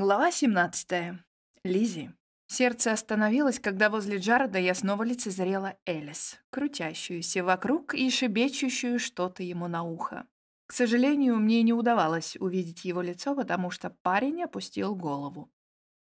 Глава 17. Лизи. Сердце остановилось, когда возле Джареда я снова лицезрела Элис, крутящуюся вокруг и шебечущую что-то ему на ухо. К сожалению, мне не удавалось увидеть его лицо, потому что парень опустил голову.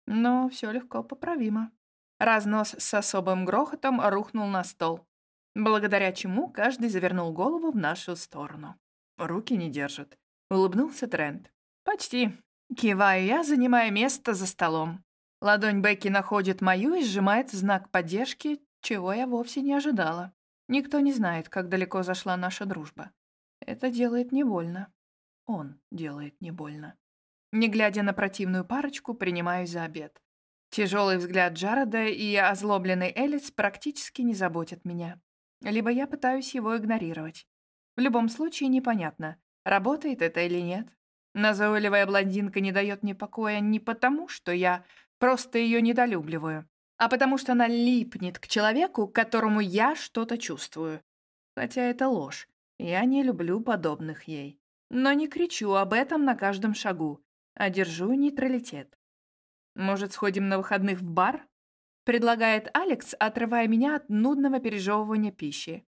Но все легко поправимо. Разнос с особым грохотом рухнул на стол, благодаря чему каждый завернул голову в нашу сторону. Руки не держат. Улыбнулся Трент. «Почти», Киваю я, занимая место за столом. Ладонь Бекки находит мою и сжимает знак поддержки, чего я вовсе не ожидала. Никто не знает, как далеко зашла наша дружба. Это делает не больно. Он делает не больно. Не глядя на противную парочку, принимаюсь за обед. Тяжелый взгляд Джареда и озлобленный Элис практически не заботят меня. Либо я пытаюсь его игнорировать. В любом случае непонятно, работает это или нет. Назойливая блондинка не дает мне покоя не потому, что я просто ее недолюбливаю, а потому что она липнет к человеку, которому я что-то чувствую. Хотя это ложь. Я не люблю подобных ей. Но не кричу об этом на каждом шагу, а держу нейтралитет. Может, сходим на выходных в бар? Предлагает Алекс, отрывая меня от нудного пережевывания пищи.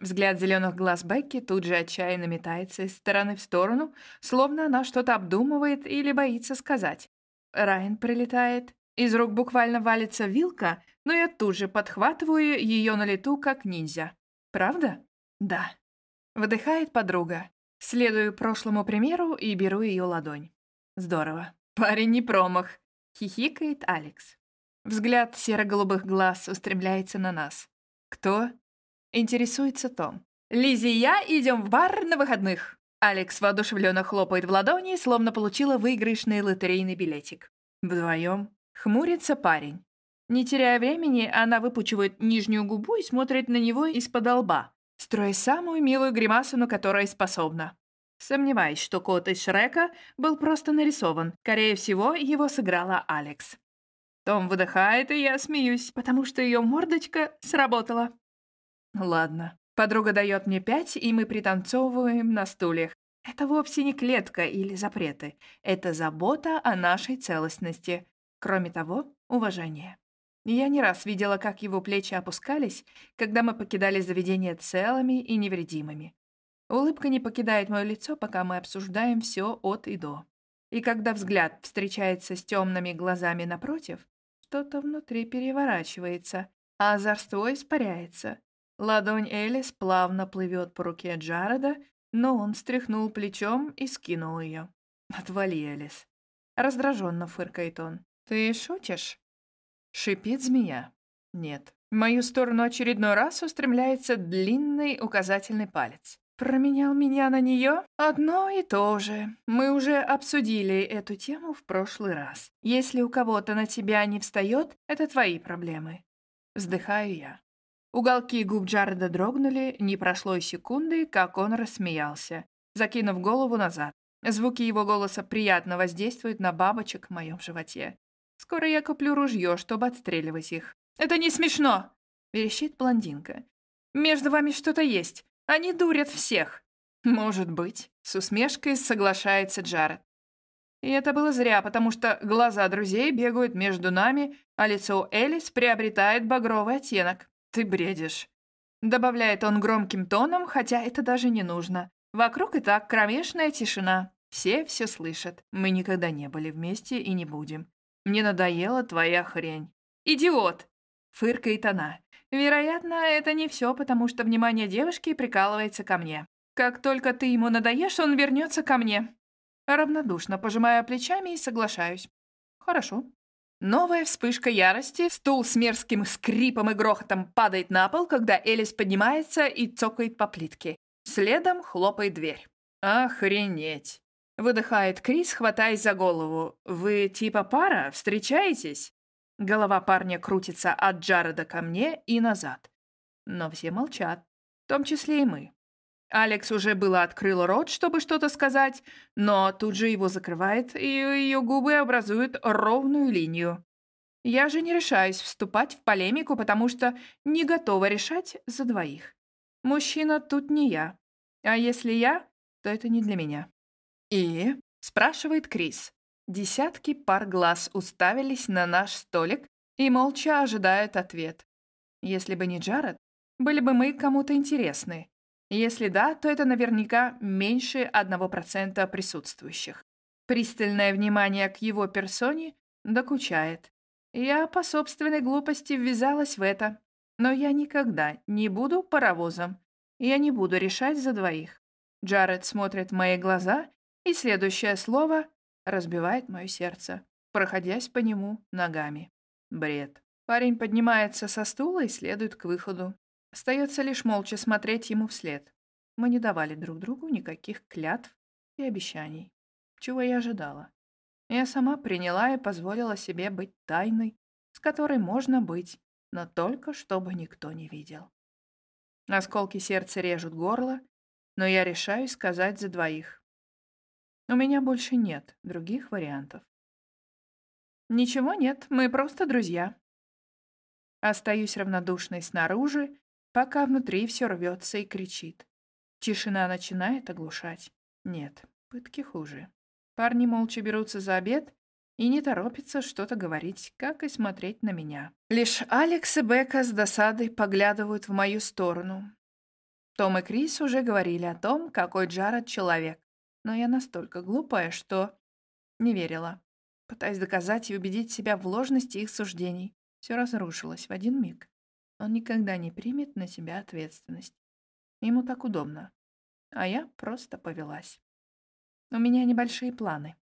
Взгляд зеленых глаз Бекки тут же отчаянно метается из стороны в сторону, словно она что-то обдумывает или боится сказать. Райан прилетает. Из рук буквально валится вилка, но я тут же подхватываю ее на лету, как ниндзя. Правда? Да. Выдыхает подруга. Следую прошлому примеру и беру ее ладонь. Здорово. Парень не промах. Хихикает Алекс. Взгляд серо-голубых глаз устремляется на нас. Кто? Интересуется Том. Лизи и я идем в бар на выходных. Алекс воодушевленно хлопает в ладони, словно получила выигрышный лотерейный билетик. Вдвоем хмурится парень. Не теряя времени, она выпучивает нижнюю губу и смотрит на него из-под лба, строя самую милую гримасу, на которой способна. Сомневаюсь, что кот из Шрека был просто нарисован. Скорее всего, его сыграла Алекс. Том выдыхает, и я смеюсь, потому что ее мордочка сработала. Ладно. Подруга дает мне пять, и мы пританцовываем на стульях. Это вовсе не клетка или запреты. Это забота о нашей целостности. Кроме того, уважение. Я не раз видела, как его плечи опускались, когда мы покидали заведение целыми и невредимыми. Улыбка не покидает мое лицо, пока мы обсуждаем все от и до. И когда взгляд встречается с темными глазами напротив, что-то внутри переворачивается, а озорство испаряется. Ладонь Элис плавно плывет по руке Джареда, но он стряхнул плечом и скинул ее. «Отвали, Элис». Раздраженно фыркает он. «Ты шутишь?» Шипит змея. «Нет». В мою сторону очередной раз устремляется длинный указательный палец. Променял меня на нее? Одно и то же. Мы уже обсудили эту тему в прошлый раз. Если у кого-то на тебя не встает, это твои проблемы. Вздыхаю я. Уголки губ Джареда дрогнули, не прошло и секунды, как он рассмеялся, закинув голову назад. Звуки его голоса приятно воздействуют на бабочек в моем животе. Скоро я куплю ружье, чтобы отстреливать их. «Это не смешно!» — верещит блондинка. «Между вами что-то есть. Они дурят всех». «Может быть», — с усмешкой соглашается Джаред. И это было зря, потому что глаза друзей бегают между нами, а лицо Элис приобретает багровый оттенок. «Ты бредишь», — добавляет он громким тоном, хотя это даже не нужно. Вокруг и так кромешная тишина. Все все слышат. Мы никогда не были вместе и не будем. Мне надоела твоя хрень. «Идиот!» — фыркает она. Вероятно, это не все, потому что внимание девушки прикалывается ко мне. Как только ты ему надоешь, он вернется ко мне. Равнодушно пожимая плечами и соглашаюсь. Хорошо. Новая вспышка ярости, стул с мерзким скрипом и грохотом падает на пол, когда Элис поднимается и цокает по плитке. Следом хлопает дверь. «Охренеть!» — выдыхает Крис, хватаясь за голову. «Вы типа пара? Встречаетесь?» Голова парня крутится от Джареда ко мне и назад. Но все молчат, в том числе и мы. Алекс уже было открыл рот, чтобы что-то сказать, но тут же его закрывает, и ее губы образуют ровную линию. Я же не решаюсь вступать в полемику, потому что не готова решать за двоих. Мужчина тут не я. А если я, то это не для меня. «И?» — спрашивает Крис. Десятки пар глаз уставились на наш столик и молча ожидают ответ. Если бы не Джаред, были бы мы кому-то интересны. Если да, то это наверняка меньше одного процента присутствующих. Пристальное внимание к его персоне докучает. Я по собственной глупости ввязалась в это. Но я никогда не буду паровозом. Я не буду решать за двоих. Джаред смотрит в мои глаза, и следующее слово разбивает мое сердце, проходясь по нему ногами. Бред. Парень поднимается со стула и следует к выходу. Остается лишь молча смотреть ему вслед. Мы не давали друг другу никаких клятв и обещаний. Чего я ожидала? Я сама приняла и позволила себе быть тайной, с которой можно быть, но только чтобы никто не видел. Осколки сердца режут горло, но я решаю сказать за двоих. У меня больше нет других вариантов. Ничего нет, мы просто друзья. Остаюсь равнодушной снаружи, пока внутри все рвется и кричит. Тишина начинает оглушать. Нет, пытки хуже. Парни молча берутся за обед и не торопятся что-то говорить, как и смотреть на меня. Лишь Алекс и Бека с досадой поглядывают в мою сторону. Том и Крис уже говорили о том, какой Джаред человек но я настолько глупая, что не верила. Пытаясь доказать и убедить себя в ложности их суждений, все разрушилось в один миг. Он никогда не примет на себя ответственность. Ему так удобно. А я просто повелась. У меня небольшие планы.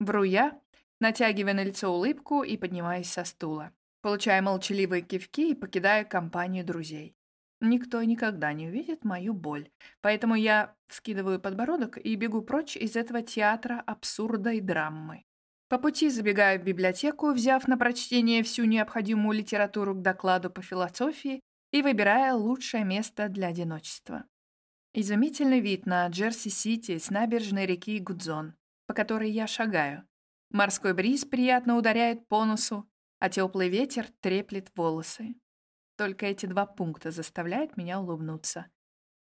Вру я, натягивая на лицо улыбку и поднимаясь со стула. Получая молчаливые кивки и покидая компанию друзей. Никто никогда не увидит мою боль, поэтому я вскидываю подбородок и бегу прочь из этого театра абсурда и драмы. По пути забегаю в библиотеку, взяв на прочтение всю необходимую литературу к докладу по философии и выбирая лучшее место для одиночества. Изумительный вид на Джерси-Сити с набережной реки Гудзон, по которой я шагаю. Морской бриз приятно ударяет по носу, а теплый ветер треплет волосы. Только эти два пункта заставляют меня улыбнуться.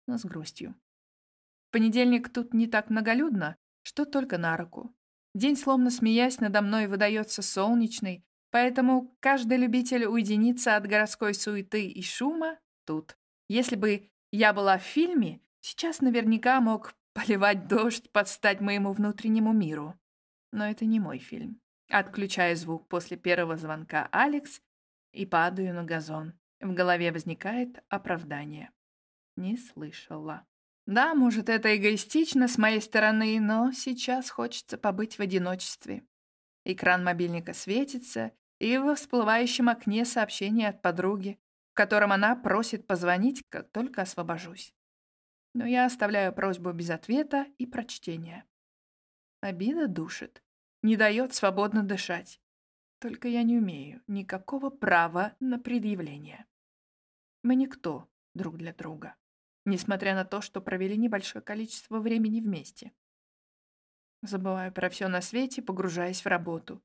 Но с грустью. В понедельник тут не так многолюдно, что только на руку. День, словно смеясь, надо мной выдается солнечный, поэтому каждый любитель уединиться от городской суеты и шума тут. Если бы я была в фильме, сейчас наверняка мог поливать дождь под стать моему внутреннему миру. Но это не мой фильм. Отключаю звук после первого звонка Алекс и падаю на газон. В голове возникает оправдание. Не слышала. Да, может, это эгоистично с моей стороны, но сейчас хочется побыть в одиночестве. Экран мобильника светится, и в всплывающем окне сообщение от подруги, в котором она просит позвонить, как только освобожусь. Но я оставляю просьбу без ответа и прочтения. Обида душит, не дает свободно дышать. Только я не умею никакого права на предъявление. Мы никто друг для друга, несмотря на то, что провели небольшое количество времени вместе. Забываю про все на свете, погружаясь в работу.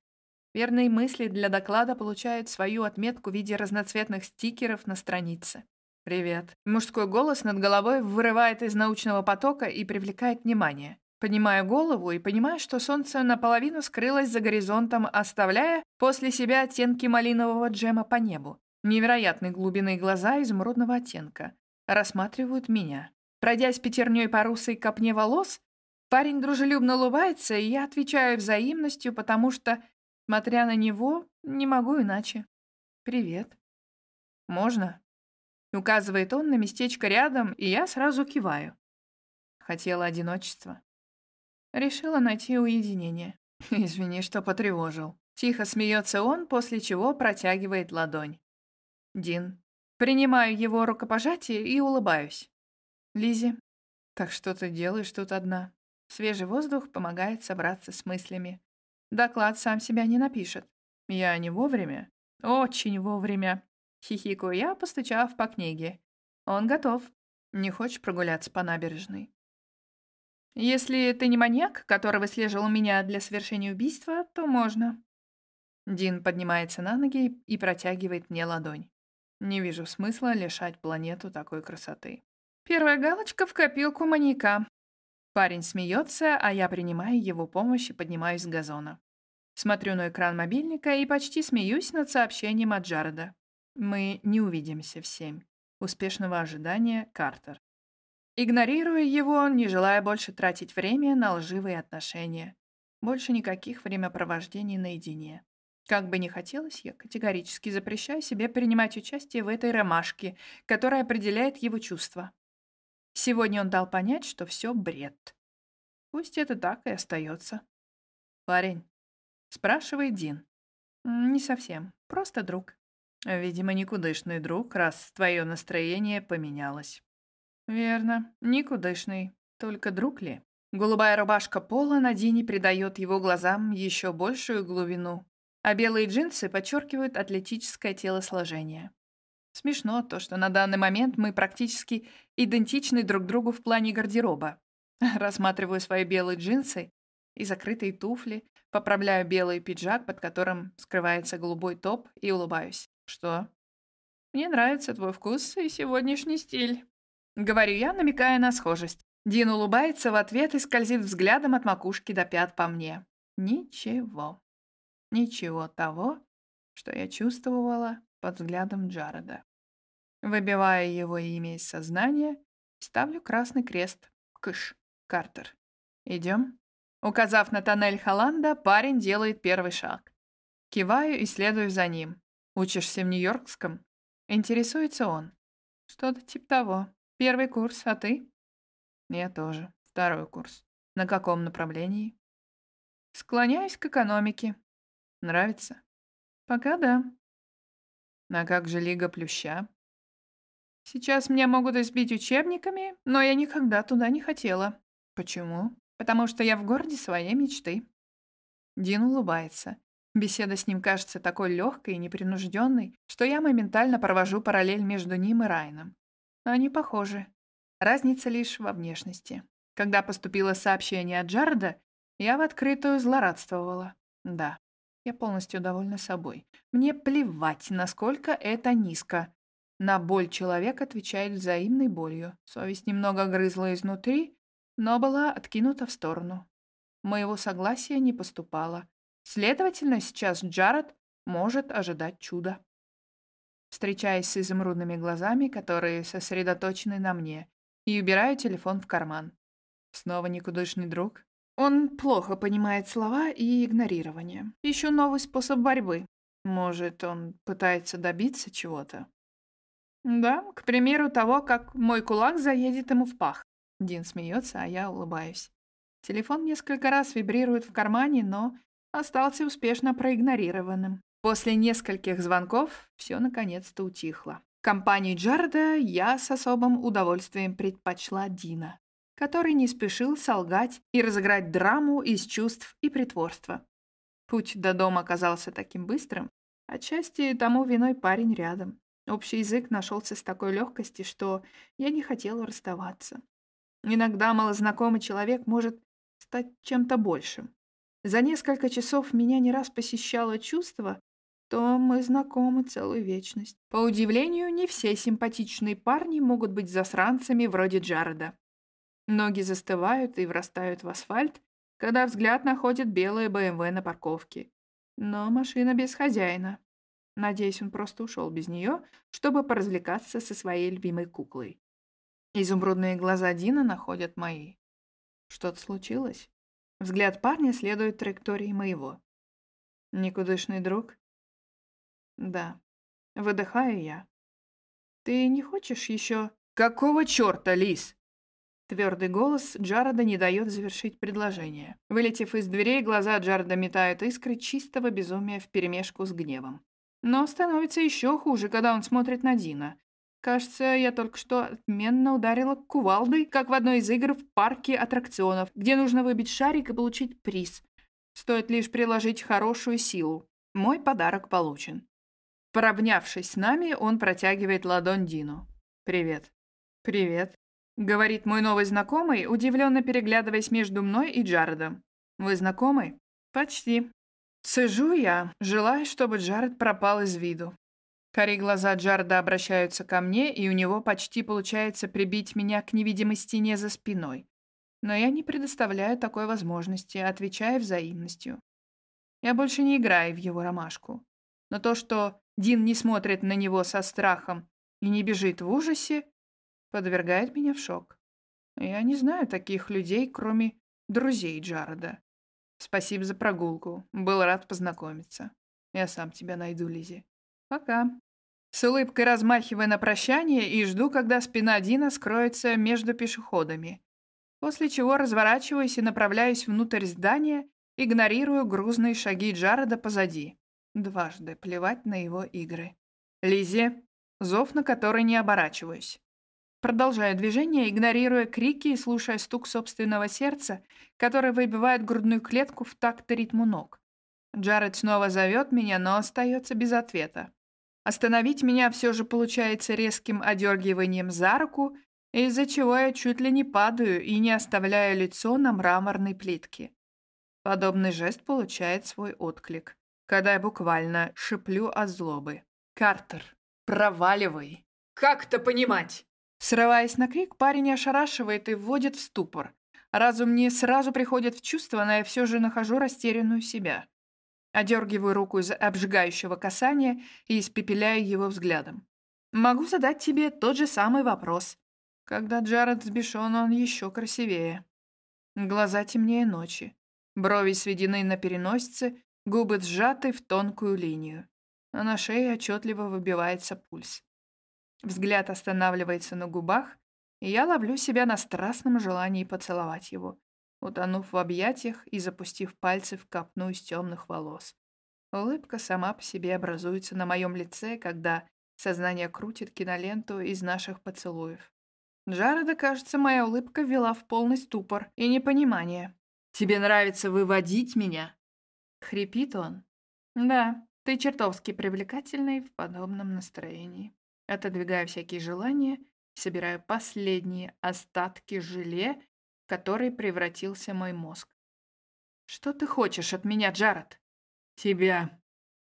Верные мысли для доклада получают свою отметку в виде разноцветных стикеров на странице. «Привет». Мужской голос над головой вырывает из научного потока и привлекает внимание. Поднимаю голову и понимаю, что солнце наполовину скрылось за горизонтом, оставляя после себя оттенки малинового джема по небу. Невероятной глубины глаза изумрудного оттенка. Рассматривают меня. Пройдясь пятерней по русой копне волос, парень дружелюбно улыбается, и я отвечаю взаимностью, потому что, смотря на него, не могу иначе. «Привет». «Можно?» Указывает он на местечко рядом, и я сразу киваю. Хотела одиночества. Решила найти уединение. Извини, что потревожил. Тихо смеется он, после чего протягивает ладонь. Дин. Принимаю его рукопожатие и улыбаюсь. Лизи, так что ты делаешь тут одна? Свежий воздух помогает собраться с мыслями. Доклад сам себя не напишет. Я не вовремя? Очень вовремя. Хихикаю я, постучав по книге. Он готов. Не хочешь прогуляться по набережной? Если ты не маньяк, который выслеживал меня для совершения убийства, то можно. Дин поднимается на ноги и протягивает мне ладонь. Не вижу смысла лишать планету такой красоты. Первая галочка в копилку маньяка. Парень смеется, а я принимаю его помощь и поднимаюсь с газона. Смотрю на экран мобильника и почти смеюсь над сообщением от Джареда. Мы не увидимся в семь. Успешного ожидания, Картер. Игнорирую его, не желая больше тратить время на лживые отношения. Больше никаких времяпровождений наедине. Как бы ни хотелось, я категорически запрещаю себе принимать участие в этой ромашке, которая определяет его чувства. Сегодня он дал понять, что все бред. Пусть это так и остается. «Парень?» — спрашивает Дин. «Не совсем. Просто друг». «Видимо, никудышный друг, раз твое настроение поменялось». «Верно, никудышный. Только друг ли?» Голубая рубашка Пола на Дине придает его глазам еще большую глубину, а белые джинсы подчеркивают атлетическое телосложение. Смешно то, что на данный момент мы практически идентичны друг другу в плане гардероба. Рассматриваю свои белые джинсы и закрытые туфли, поправляю белый пиджак, под которым скрывается голубой топ, и улыбаюсь. Что? Мне нравится твой вкус и сегодняшний стиль. Говорю я, намекая на схожесть. Дин улыбается в ответ и скользит взглядом от макушки до пят по мне. Ничего. Ничего того, что я чувствовала под взглядом Джареда. Выбивая его имя из сознания, ставлю красный крест. Кыш, Картер. Идем? Указав на тоннель Холланда, парень делает первый шаг. Киваю и следую за ним. Учишься в Нью-Йоркском? Интересуется он. Что-то типа того. Первый курс, а ты? Я тоже. Второй курс. На каком направлении? Склоняюсь к экономике. Нравится? Пока да. А как же Лига Плюща? Сейчас меня могут избить учебниками, но я никогда туда не хотела. Почему? Потому что я в городе своей мечты. Дин улыбается. Беседа с ним кажется такой легкой и непринужденной, что я моментально провожу параллель между ним и Райном. Они похожи. Разница лишь во внешности. Когда поступило сообщение от Джареда, я в открытую злорадствовала. Да, я полностью довольна собой. Мне плевать, насколько это низко. На боль человек отвечает взаимной болью. Совесть немного грызла изнутри, но была откинута в сторону. Моего согласия не поступало. Следовательно, сейчас Джаред может ожидать чуда. Встречаясь с изумрудными глазами, которые сосредоточены на мне, и убираю телефон в карман. Снова никудышный друг. Он плохо понимает слова и игнорирование. Ищу новый способ борьбы. Может, он пытается добиться чего-то? Да, к примеру того, как мой кулак заедет ему в пах. Дин смеется, а я улыбаюсь. Телефон несколько раз вибрирует в кармане, но остался успешно проигнорированным. После нескольких звонков все наконец-то утихло компании Джарда я с особым удовольствием предпочла Дина, который не спешил солгать и разыграть драму из чувств и притворства. Путь до дома оказался таким быстрым, отчасти тому виной парень рядом. Общий язык нашелся с такой легкостью, что я не хотела расставаться. Иногда малознакомый человек может стать чем-то большим. За несколько часов меня не раз посещало чувство, то мы знакомы целую вечность. По удивлению, не все симпатичные парни могут быть засранцами вроде Джареда. Ноги застывают и врастают в асфальт, когда взгляд находит белое БМВ на парковке. Но машина без хозяина. Надеюсь, он просто ушел без нее, чтобы поразвлекаться со своей любимой куклой. Изумрудные глаза Дина находят мои. Что-то случилось? Взгляд парня следует траектории моего. Никудышный друг? Да. Выдыхаю я. Ты не хочешь еще... Какого черта, Лис? Твердый голос Джареда не дает завершить предложение. Вылетев из дверей, глаза Джареда метают искры чистого безумия вперемешку с гневом. Но становится еще хуже, когда он смотрит на Дина. Кажется, я только что отменно ударила кувалдой, как в одной из игр в парке аттракционов, где нужно выбить шарик и получить приз. Стоит лишь приложить хорошую силу. Мой подарок получен. Поравнявшись с нами, он протягивает ладонь Дину. «Привет». «Привет», — говорит мой новый знакомый, удивленно переглядываясь между мной и Джаредом. «Вы знакомы?» «Почти». Цежу я, желая, чтобы Джаред пропал из виду. Кори глаза Джареда обращаются ко мне, и у него почти получается прибить меня к невидимой стене за спиной. Но я не предоставляю такой возможности, отвечая взаимностью. Я больше не играю в его ромашку. Но то, что Дин не смотрит на него со страхом и не бежит в ужасе, подвергает меня в шок. Я не знаю таких людей, кроме друзей Джареда. Спасибо за прогулку. Был рад познакомиться. Я сам тебя найду, Лизи. Пока. С улыбкой размахивая на прощание и жду, когда спина Дина скроется между пешеходами. После чего разворачиваюсь и направляюсь внутрь здания, игнорирую грузные шаги Джареда позади. Дважды плевать на его игры. Лизи, зов на который не оборачиваюсь. Продолжаю движение, игнорируя крики и слушая стук собственного сердца, которое выбивает грудную клетку в такт ритму ног. Джаред снова зовет меня, но остается без ответа. Остановить меня все же получается резким одергиванием за руку, из-за чего я чуть ли не падаю и не оставляю лицо на мраморной плитке. Подобный жест получает свой отклик, когда я буквально шиплю от злобы. «Картер, проваливай!» «Как это понимать?» Срываясь на крик, парень ошарашивает и вводит в ступор. Разум не сразу приходит в чувство, но я все же нахожу растерянную себя. Одергиваю руку из обжигающего касания и испепеляю его взглядом. Могу задать тебе тот же самый вопрос. Когда Джаред взбешен, он еще красивее. Глаза темнее ночи. Брови сведены на переносице, губы сжаты в тонкую линию. А на шее отчетливо выбивается пульс. Взгляд останавливается на губах, и я ловлю себя на страстном желании поцеловать его, утонув в объятиях и запустив пальцы в копну из темных волос. Улыбка сама по себе образуется на моем лице, когда сознание крутит киноленту из наших поцелуев. Джареда, кажется, моя улыбка ввела в полный ступор и непонимание. «Тебе нравится выводить меня?» Хрипит он. «Да, ты чертовски привлекательный в подобном настроении». Отодвигаю всякие желания, собираю последние остатки желе, в который превратился мой мозг. «Что ты хочешь от меня, Джаред?» «Тебя».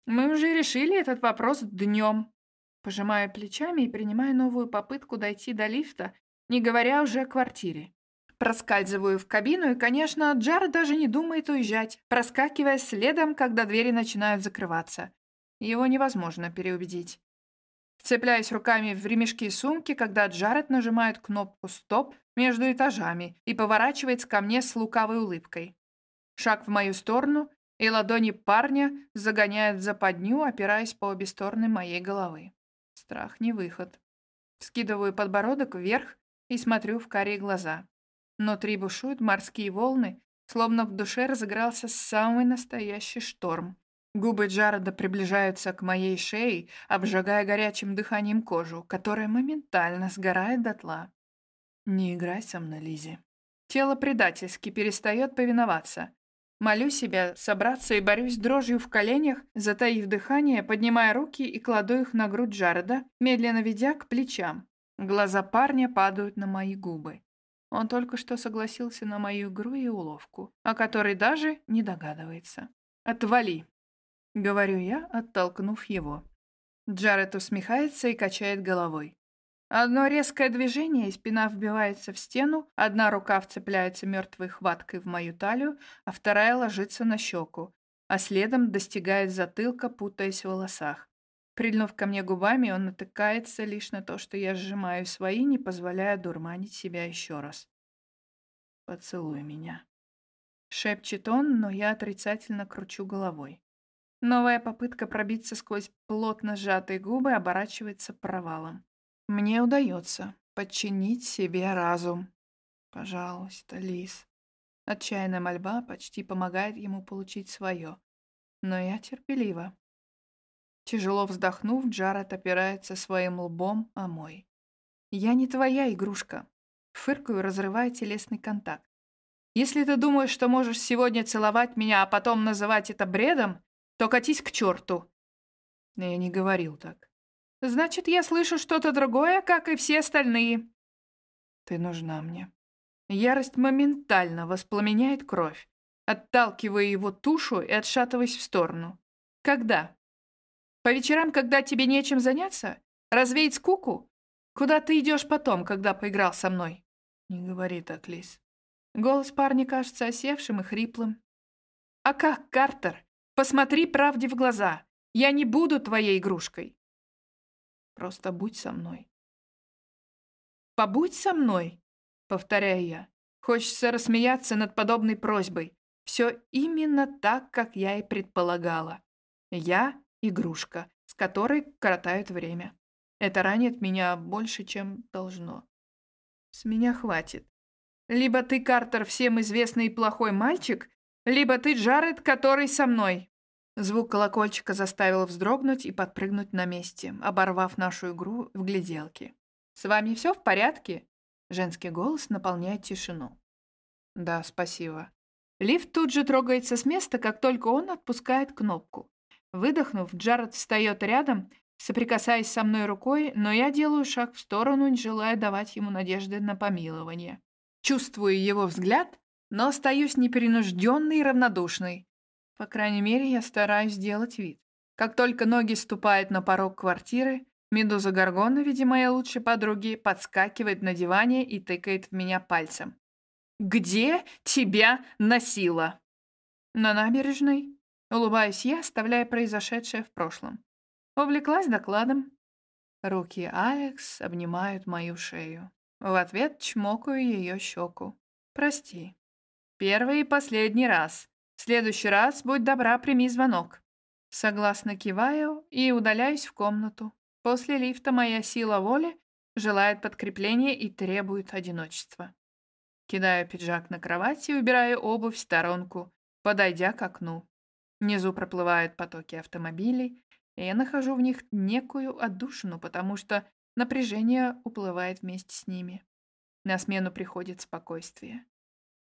«Мы уже решили этот вопрос днем». Пожимаю плечами и принимаю новую попытку дойти до лифта, не говоря уже о квартире. Проскальзываю в кабину, и, конечно, Джаред даже не думает уезжать, проскакивая следом, когда двери начинают закрываться. Его невозможно переубедить. Цепляюсь руками в ремешки сумки, когда Джаред нажимает кнопку «Стоп» между этажами и поворачивается ко мне с лукавой улыбкой. Шаг в мою сторону, и ладони парня загоняют в западню, опираясь по обе стороны моей головы. Страх не выход. Скидываю подбородок вверх и смотрю в карие глаза. Внутри бушуют морские волны, словно в душе разыгрался самый настоящий шторм. Губы Джареда приближаются к моей шее, обжигая горячим дыханием кожу, которая моментально сгорает дотла. Не играй со мной, Лизи. Тело предательски перестает повиноваться. Молю себя собраться и борюсь дрожью в коленях, затаив дыхание, поднимая руки и кладу их на грудь Джареда, медленно ведя к плечам. Глаза парня падают на мои губы. Он только что согласился на мою игру и уловку, о которой даже не догадывается. «Отвали!» — говорю я, оттолкнув его. Джаред усмехается и качает головой. Одно резкое движение, и спина вбивается в стену, одна рука вцепляется мертвой хваткой в мою талию, а вторая ложится на щеку, а следом достигает затылка, путаясь в волосах. Прильнув ко мне губами, он натыкается лишь на то, что я сжимаю свои, не позволяя дурманить себя еще раз. «Поцелуй меня», — шепчет он, но я отрицательно кручу головой. Новая попытка пробиться сквозь плотно сжатые губы оборачивается провалом. Мне удается подчинить себе разум. Пожалуйста, Лис. Отчаянная мольба почти помогает ему получить свое. Но я терпелива. Тяжело вздохнув, Джаред опирается своим лбом о мой. «Я не твоя игрушка», — фыркаю, разрывая телесный контакт. «Если ты думаешь, что можешь сегодня целовать меня, а потом называть это бредом, то катись к черту. Я не говорил так. Значит, я слышу что-то другое, как и все остальные. Ты нужна мне. Ярость моментально воспламеняет кровь. Отталкивая его тушу и отшатываясь в сторону. Когда? По вечерам, когда тебе нечем заняться? Развеять скуку? Куда ты идешь потом, когда поиграл со мной? Не говори так, Лис. Голос парня кажется осевшим и хриплым. А как, Картер? Посмотри правде в глаза. Я не буду твоей игрушкой. Просто будь со мной. Побудь со мной, повторяю я. Хочется рассмеяться над подобной просьбой. Все именно так, как я и предполагала. Я — игрушка, с которой коротают время. Это ранит меня больше, чем должно. С меня хватит. Либо ты, Картер, всем известный плохой мальчик, либо ты Джаред, который со мной. Звук колокольчика заставил вздрогнуть и подпрыгнуть на месте, оборвав нашу игру в гляделке. «С вами все в порядке?» Женский голос наполняет тишину. «Да, спасибо». Лифт тут же трогается с места, как только он отпускает кнопку. Выдохнув, Джаред встает рядом, соприкасаясь со мной рукой, но я делаю шаг в сторону, не желая давать ему надежды на помилование. Чувствую его взгляд, но остаюсь непринужденной и равнодушной. По крайней мере, я стараюсь сделать вид. Как только ноги ступают на порог квартиры, Медуза Гаргона, видя моей лучшей подруги, подскакивает на диване и тыкает в меня пальцем. «Где тебя носила?» «На набережной», — улыбаюсь я, оставляя произошедшее в прошлом. Увлеклась докладом. Руки Алекс обнимают мою шею. В ответ чмокаю ее щеку. «Прости. Первый и последний раз. В следующий раз, будь добра, прими звонок». Согласно киваю и удаляюсь в комнату. После лифта моя сила воли желает подкрепления и требует одиночества. Кидаю пиджак на кровать и убираю обувь в сторонку, подойдя к окну. Внизу проплывают потоки автомобилей, и я нахожу в них некую отдушину, потому что напряжение уплывает вместе с ними. На смену приходит спокойствие.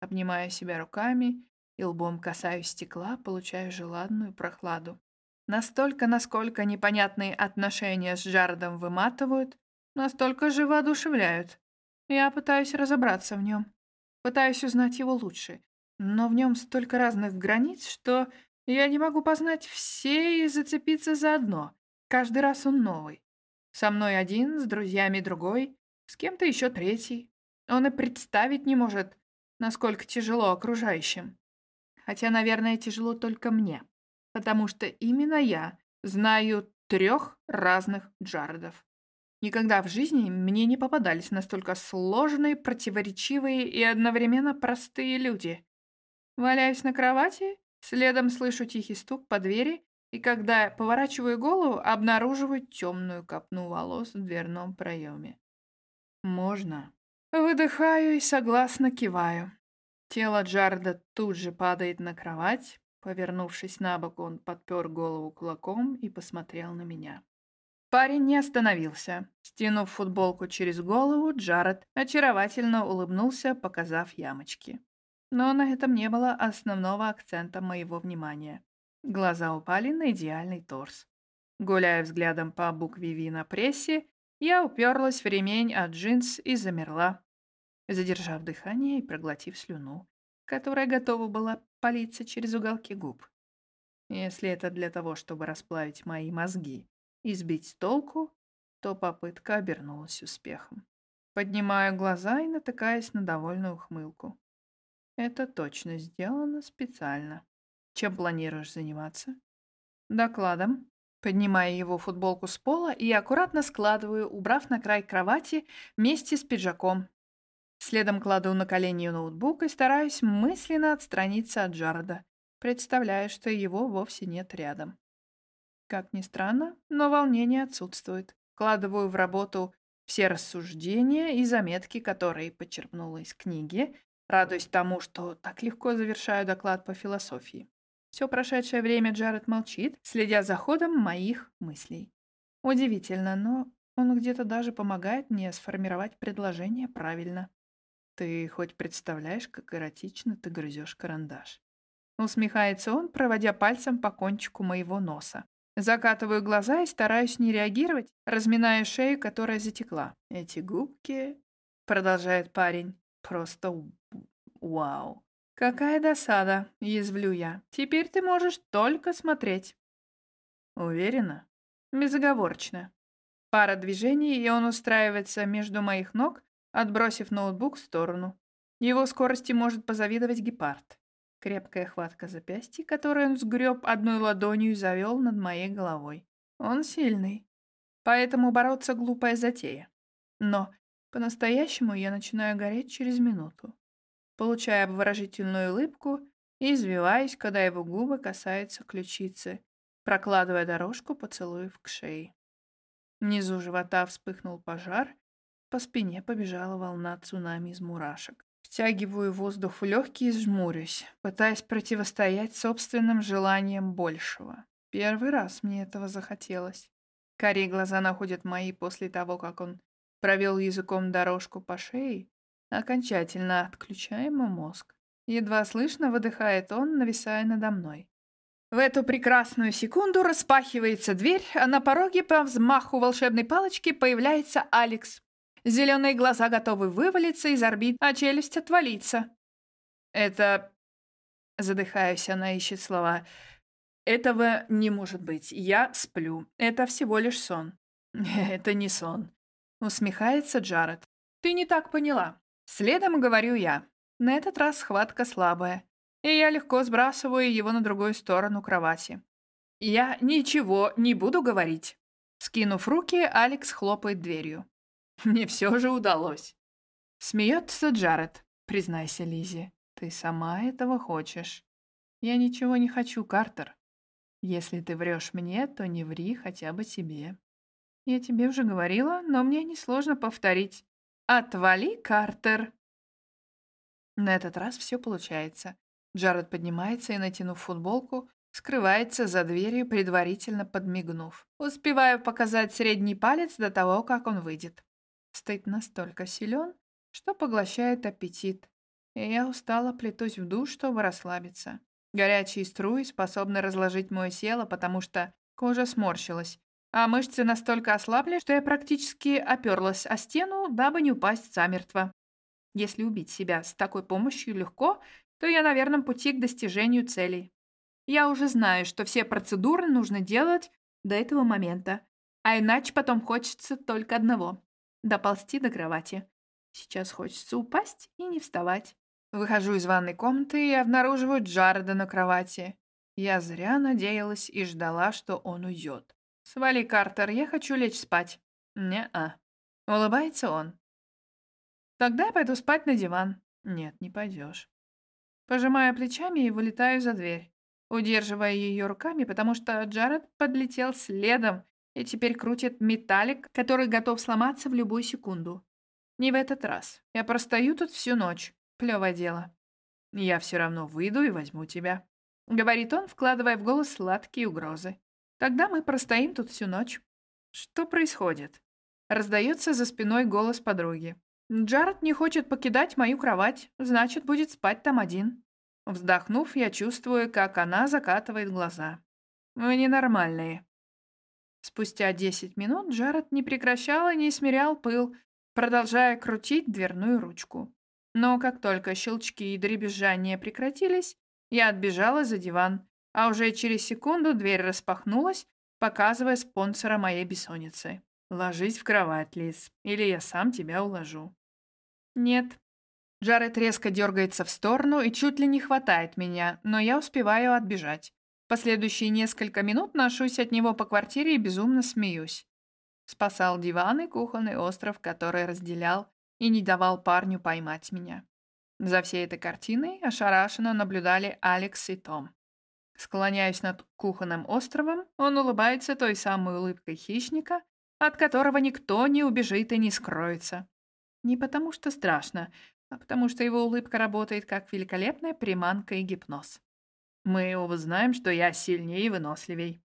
Обнимаю себя руками и лбом касаюсь стекла, получаю желанную прохладу. Настолько, насколько непонятные отношения с Джаредом выматывают, настолько же воодушевляют. Я пытаюсь разобраться в нем, пытаюсь узнать его лучше, но в нем столько разных границ, что я не могу познать все и зацепиться за одно. Каждый раз он новый. Со мной один, с друзьями другой, с кем-то еще третий. Он и представить не может, насколько тяжело окружающим. Хотя, наверное, тяжело только мне потому что именно я знаю трех разных Джаредов. Никогда в жизни мне не попадались настолько сложные, противоречивые и одновременно простые люди. Валяюсь на кровати, следом слышу тихий стук по двери, и когда поворачиваю голову, обнаруживаю темную копну волос в дверном проеме. Можно. Выдыхаю и согласно киваю. Тело Джарда тут же падает на кровать, Повернувшись на бок, он подпер голову кулаком и посмотрел на меня. Парень не остановился. Стянув футболку через голову, Джаред очаровательно улыбнулся, показав ямочки. Но на этом не было основного акцента моего внимания. Глаза упали на идеальный торс. Гуляя взглядом по букве «Ви» на прессе, я уперлась в ремень от джинс и замерла, задержав дыхание и проглотив слюну, которая готова была палиться через уголки губ. Если это для того, чтобы расплавить мои мозги и сбить с толку, то попытка обернулась успехом. Поднимаю глаза и натыкаюсь на довольную ухмылку. Это точно сделано специально. Чем планируешь заниматься? Докладом. Поднимаю его футболку с пола и аккуратно складываю, убрав на край кровати вместе с пиджаком, Следом кладу на колени ноутбук и стараюсь мысленно отстраниться от Джареда, представляя, что его вовсе нет рядом. Как ни странно, но волнение отсутствует. Вкладываю в работу все рассуждения и заметки, которые почерпнула из книги, радуясь тому, что так легко завершаю доклад по философии. Все прошедшее время Джаред молчит, следя за ходом моих мыслей. Удивительно, но он где-то даже помогает мне сформировать предложение правильно. Ты хоть представляешь, как эротично ты грызешь карандаш? Усмехается он, проводя пальцем по кончику моего носа. Закатываю глаза и стараюсь не реагировать, разминая шею, которая затекла. Эти губки, продолжает парень, просто вау. Какая досада, язвлю я. Теперь ты можешь только смотреть. Уверена? Безоговорочно. Пара движений, и он устраивается между моих ног, отбросив ноутбук в сторону. Его скорости может позавидовать гепард. Крепкая хватка запястья, которую он сгреб одной ладонью и завел над моей головой. Он сильный, поэтому бороться глупая затея. Но по-настоящему я начинаю гореть через минуту, получая обворожительную улыбку и извиваясь, когда его губы касаются ключицы, прокладывая дорожку поцелуев к шее. Внизу живота вспыхнул пожар, по спине побежала волна цунами из мурашек. Втягиваю воздух в легкие и жмурюсь, пытаясь противостоять собственным желаниям большего. Первый раз мне этого захотелось. Карие глаза находят мои после того, как он провел языком дорожку по шее, окончательно отключая мозг. Едва слышно выдыхает он, нависая надо мной. В эту прекрасную секунду распахивается дверь, а на пороге по взмаху волшебной палочки появляется Алекс. Зеленые глаза готовы вывалиться из орбит, а челюсть отвалиться. «Это...» Задыхаюсь, она ищет слова. «Этого не может быть. Я сплю. Это всего лишь сон». «Это не сон», — усмехается Джаред. «Ты не так поняла. Следом говорю я. На этот раз схватка слабая, и я легко сбрасываю его на другую сторону кровати. Я ничего не буду говорить». Скинув руки, Алекс хлопает дверью. Мне все же удалось. Смеется Джаред. Признайся, Лизи, ты сама этого хочешь. Я ничего не хочу, Картер. Если ты врешь мне, то не ври хотя бы себе. Я тебе уже говорила, но мне несложно повторить. Отвали, Картер. На этот раз все получается. Джаред поднимается и, натянув футболку, скрывается за дверью, предварительно подмигнув. Успеваю показать средний палец до того, как он выйдет. Стыд настолько силен, что поглощает аппетит, и я устало плетусь в душ, чтобы расслабиться. Горячие струи способны разложить мое тело, потому что кожа сморщилась, а мышцы настолько ослабли, что я практически оперлась о стену, дабы не упасть замертво. Если убить себя с такой помощью легко, то я на верном пути к достижению целей. Я уже знаю, что все процедуры нужно делать до этого момента, а иначе потом хочется только одного доползти до кровати. Сейчас хочется упасть и не вставать. Выхожу из ванной комнаты и обнаруживаю Джареда на кровати. Я зря надеялась и ждала, что он уйдет. «Свали, Картер, я хочу лечь спать». «Не-а». Улыбается он. «Тогда я пойду спать на диван». «Нет, не пойдешь». Пожимаю плечами и вылетаю за дверь, удерживая ее руками, потому что Джаред подлетел следом и теперь крутит металлик, который готов сломаться в любую секунду. Не в этот раз. Я простою тут всю ночь. Плевое дело. Я все равно выйду и возьму тебя. Говорит он, вкладывая в голос сладкие угрозы. Тогда мы простоим тут всю ночь. Что происходит? Раздается за спиной голос подруги. Джаред не хочет покидать мою кровать, значит, будет спать там один. Вздохнув, я чувствую, как она закатывает глаза. Вы ненормальные. Спустя десять минут Джаред не прекращал и не смирял пыл, продолжая крутить дверную ручку. Но как только щелчки и дребезжания прекратились, я отбежала за диван, а уже через секунду дверь распахнулась, показывая спонсора моей бессонницы. «Ложись в кровать, Лиз, или я сам тебя уложу». «Нет». Джаред резко дергается в сторону и чуть ли не хватает меня, но я успеваю отбежать. Последующие несколько минут ношусь от него по квартире и безумно смеюсь. Спасал диван и кухонный остров, который разделял и не давал парню поймать меня. За всей этой картиной ошарашенно наблюдали Алекс и Том. Склоняюсь над кухонным островом, он улыбается той самой улыбкой хищника, от которого никто не убежит и не скроется. Не потому что страшно, а потому что его улыбка работает как великолепная приманка и гипноз. Мы оба знаем, что я сильнее и выносливей.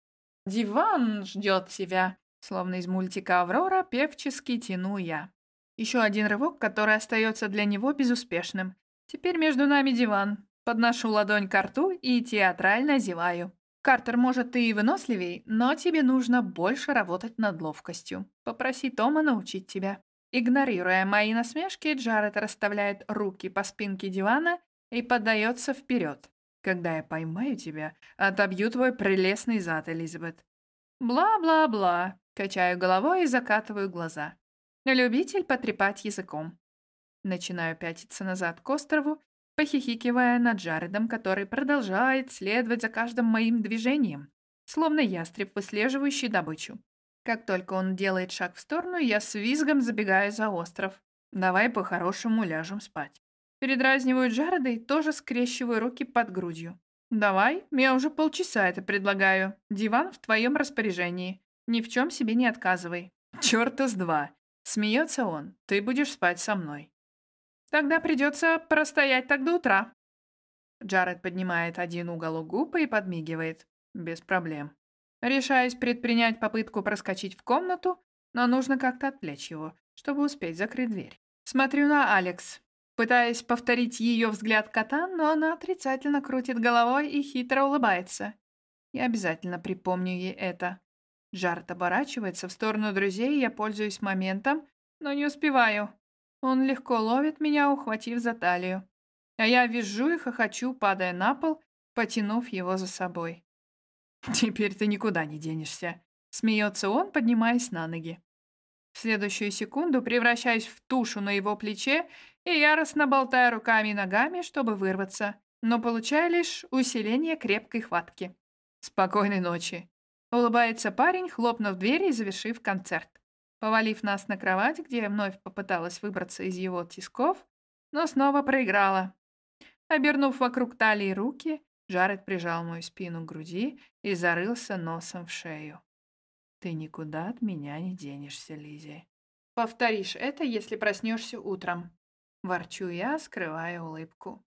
Диван ждет тебя, словно из мультика «Аврора» певчески тяну я. Еще один рывок, который остается для него безуспешным. Теперь между нами диван. Подношу ладонь к рту и театрально зеваю. Картер, может, ты и выносливей, но тебе нужно больше работать над ловкостью. Попроси Тома научить тебя. Игнорируя мои насмешки, Джаред расставляет руки по спинке дивана и поддается вперед. Когда я поймаю тебя, отобью твой прелестный зад, Элизабет. Бла-бла-бла. Качаю головой и закатываю глаза. Любитель потрепать языком. Начинаю пятиться назад к острову, похихикивая над Джаредом, который продолжает следовать за каждым моим движением, словно ястреб, выслеживающий добычу. Как только он делает шаг в сторону, я с визгом забегаю за остров. Давай по-хорошему ляжем спать. Передразниваю Джареда и тоже скрещиваю руки под грудью. «Давай, я уже полчаса это предлагаю. Диван в твоем распоряжении. Ни в чем себе не отказывай». «Черта с два!» Смеется он. «Ты будешь спать со мной». «Тогда придется простоять так до утра». Джаред поднимает один уголок губ и подмигивает. Без проблем. Решаюсь предпринять попытку проскочить в комнату, но нужно как-то отвлечь его, чтобы успеть закрыть дверь. Смотрю на Алекс, пытаясь повторить ее взгляд кота, но она отрицательно крутит головой и хитро улыбается. Я обязательно припомню ей это. Жарт оборачивается в сторону друзей, я пользуюсь моментом, но не успеваю. Он легко ловит меня, ухватив за талию. А я вижу и хохочу, падая на пол, потянув его за собой. «Теперь ты никуда не денешься», — смеется он, поднимаясь на ноги. В следующую секунду превращаюсь в тушу на его плече и яростно болтаю руками и ногами, чтобы вырваться, но получаю лишь усиление крепкой хватки. «Спокойной ночи», — улыбается парень, хлопнув дверь и завершив концерт. Повалив нас на кровать, где я вновь попыталась выбраться из его тисков, но снова проиграла. Обернув вокруг талии руки, Жаред прижал мою спину к груди и зарылся носом в шею. «Ты никуда от меня не денешься, Лизи. Повторишь это, если проснешься утром». Ворчу я, скрывая улыбку.